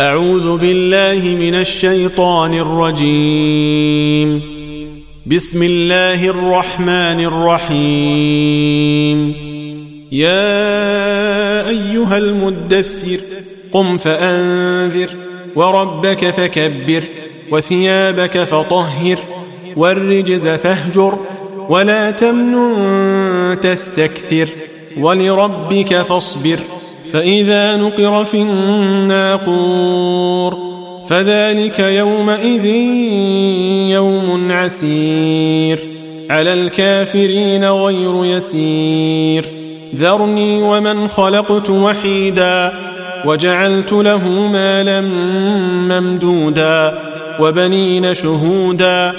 أعوذ بالله من الشيطان الرجيم. بسم الله الرحمن الرحيم. يا أيها المدثر قم فأنذر وربك فكبر وثيابك فطهر والرجز فاهجر ولا تمنن تستكثر ولربك فاصبر. فإذا نقر في الناقور فذلك يومئذ يوم عسير. على الكافرين غير يسير. ذرني ومن خلقت وحيدا وجعلت له مالا ممدودا وبنين شهودا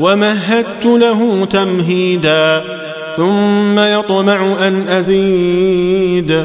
ومهدت له تمهيدا ثم يطمع أن أزيد.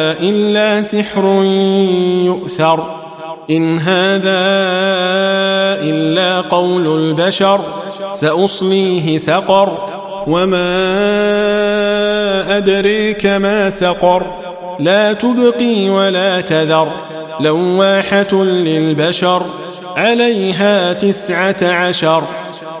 إلا سحر يؤثر إن هذا إلا قول البشر سأصليه سقر وما أدريك ما سقر لا تبقي ولا تذر لواحة للبشر عليها تسعة عشر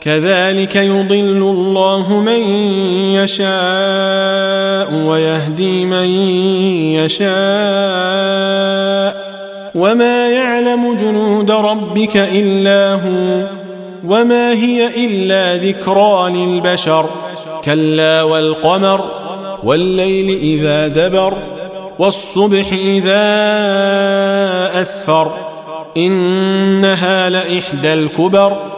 كذلك يضل الله من يشاء ويهدي من يشاء وما يعلم جنود ربك إلا هو وما هي إلا ذكرى للبشر كلا والقمر والليل إذا دبر والصبح إذا أسفر إنها لإحدى الكبر